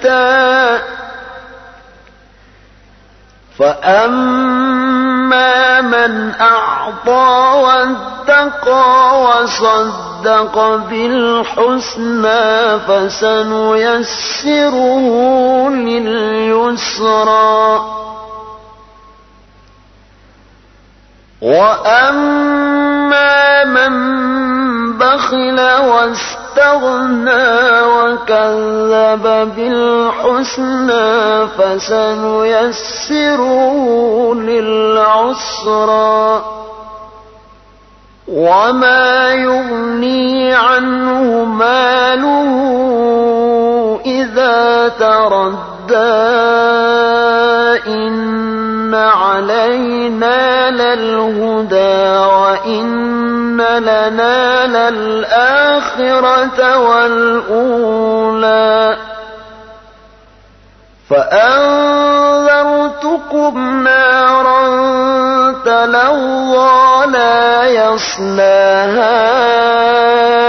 حتى فأما من أعطى واتقى وصدق بالحسنى فسنيسره لليسرى. وأما واستغنى استغنى وكذب بالحسنى فسنيسره للعسرى وما يغني عنه ماله إذا إن علينا للهدى وإن لنا للآخرة والأولى فأنذرتكم نارا تلوى لا يصلاها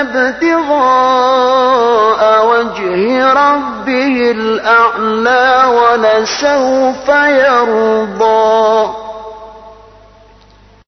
ابتغاء وجه ربه الأعلى ولسوف يرضى.